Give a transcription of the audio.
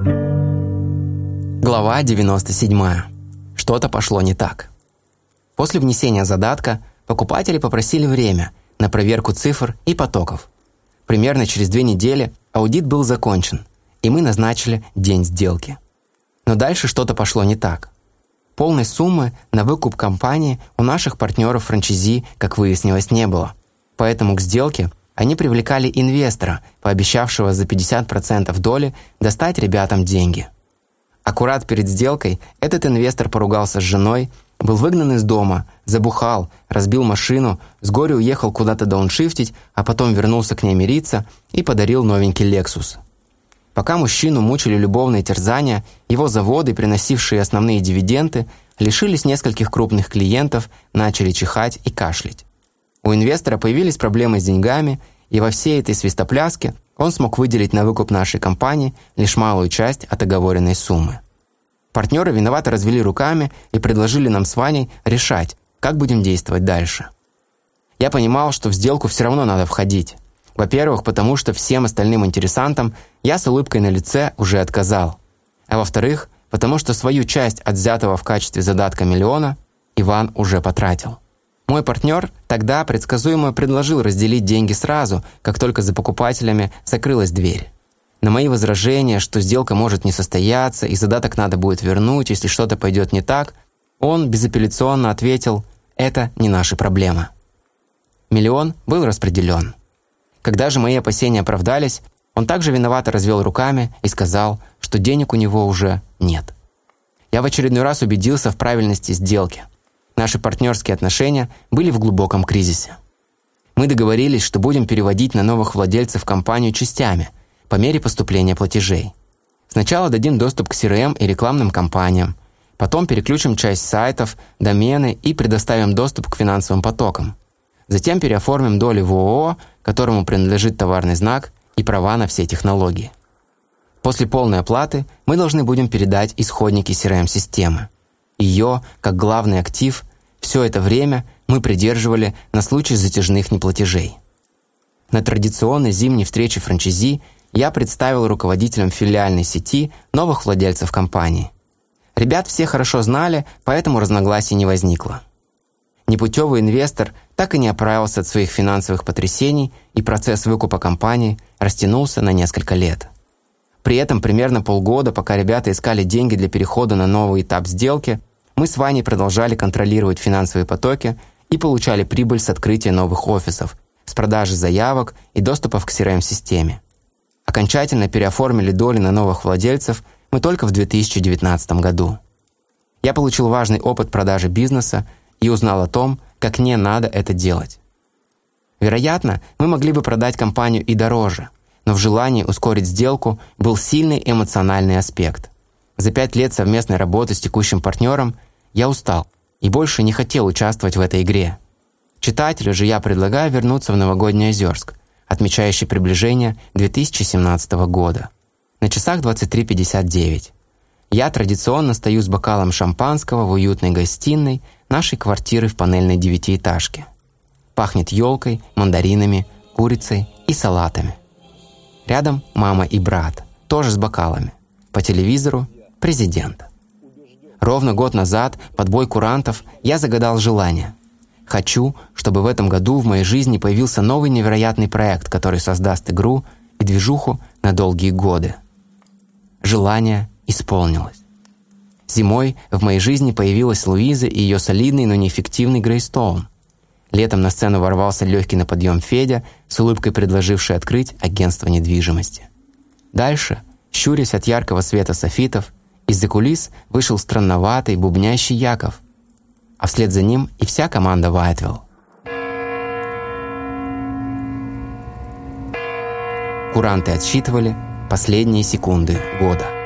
Глава 97. Что-то пошло не так. После внесения задатка покупатели попросили время на проверку цифр и потоков. Примерно через две недели аудит был закончен, и мы назначили день сделки. Но дальше что-то пошло не так. Полной суммы на выкуп компании у наших партнеров-франчайзи, как выяснилось, не было. Поэтому к сделке они привлекали инвестора, пообещавшего за 50% доли достать ребятам деньги – Аккурат перед сделкой этот инвестор поругался с женой, был выгнан из дома, забухал, разбил машину, с горя уехал куда-то дауншифтить, а потом вернулся к ней мириться и подарил новенький «Лексус». Пока мужчину мучили любовные терзания, его заводы, приносившие основные дивиденды, лишились нескольких крупных клиентов, начали чихать и кашлять. У инвестора появились проблемы с деньгами, и во всей этой свистопляске он смог выделить на выкуп нашей компании лишь малую часть от оговоренной суммы. Партнеры виновато развели руками и предложили нам с Ваней решать, как будем действовать дальше. Я понимал, что в сделку все равно надо входить. Во-первых, потому что всем остальным интересантам я с улыбкой на лице уже отказал. А во-вторых, потому что свою часть от взятого в качестве задатка миллиона Иван уже потратил. Мой партнер тогда предсказуемо предложил разделить деньги сразу, как только за покупателями закрылась дверь. На мои возражения, что сделка может не состояться и задаток надо будет вернуть, если что-то пойдет не так, он безапелляционно ответил «это не наша проблема». Миллион был распределен. Когда же мои опасения оправдались, он также виновато развел руками и сказал, что денег у него уже нет. Я в очередной раз убедился в правильности сделки – Наши партнерские отношения были в глубоком кризисе. Мы договорились, что будем переводить на новых владельцев компанию частями, по мере поступления платежей. Сначала дадим доступ к CRM и рекламным кампаниям, потом переключим часть сайтов, домены и предоставим доступ к финансовым потокам. Затем переоформим доли в ООО, которому принадлежит товарный знак и права на все технологии. После полной оплаты мы должны будем передать исходники CRM-системы. Ее, как главный актив, все это время мы придерживали на случай затяжных неплатежей. На традиционной зимней встрече франчайзи я представил руководителям филиальной сети новых владельцев компании. Ребят все хорошо знали, поэтому разногласий не возникло. Непутевый инвестор так и не оправился от своих финансовых потрясений, и процесс выкупа компании растянулся на несколько лет. При этом примерно полгода, пока ребята искали деньги для перехода на новый этап сделки, мы с Ваней продолжали контролировать финансовые потоки и получали прибыль с открытия новых офисов, с продажи заявок и доступов к CRM-системе. Окончательно переоформили доли на новых владельцев мы только в 2019 году. Я получил важный опыт продажи бизнеса и узнал о том, как не надо это делать. Вероятно, мы могли бы продать компанию и дороже, но в желании ускорить сделку был сильный эмоциональный аспект. За пять лет совместной работы с текущим партнером – я устал и больше не хотел участвовать в этой игре. Читателю же я предлагаю вернуться в Новогодний Озерск, отмечающий приближение 2017 года. На часах 23.59. Я традиционно стою с бокалом шампанского в уютной гостиной нашей квартиры в панельной девятиэтажке. Пахнет елкой, мандаринами, курицей и салатами. Рядом мама и брат, тоже с бокалами. По телевизору – президент. Ровно год назад, под бой курантов, я загадал желание. Хочу, чтобы в этом году в моей жизни появился новый невероятный проект, который создаст игру и движуху на долгие годы. Желание исполнилось. Зимой в моей жизни появилась Луиза и ее солидный, но неэффективный Грейстоун. Летом на сцену ворвался легкий на подъем Федя, с улыбкой предложивший открыть агентство недвижимости. Дальше, щурясь от яркого света софитов, из-за кулис вышел странноватый, бубнящий Яков, а вслед за ним и вся команда Вайтвилл. Куранты отсчитывали последние секунды года.